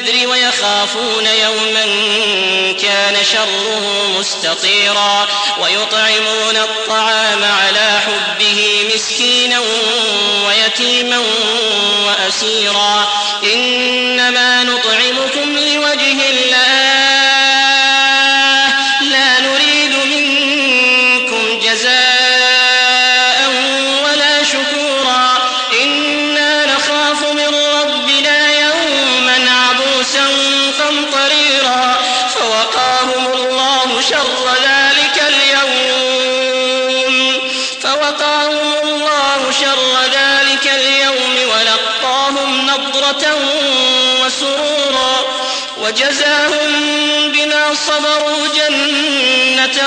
بالنذر ويخافون يوما كان شره مستطيرا ويطعمون الطعام على حبه مسكينا ويتيما وأسيرا شر ذلك اليوم. فوقاهم الله شر ذلك اليوم ولقاهم نضرة وسرورا. وجزاهم بما صبروا جنة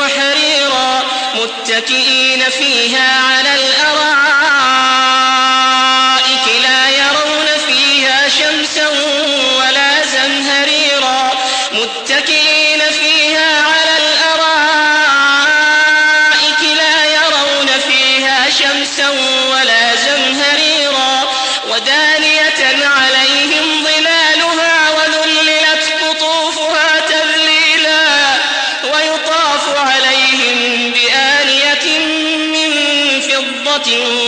وحريرا. متكئين فيها على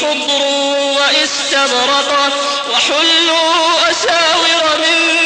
خضر وإستبرق وحلوا أساور من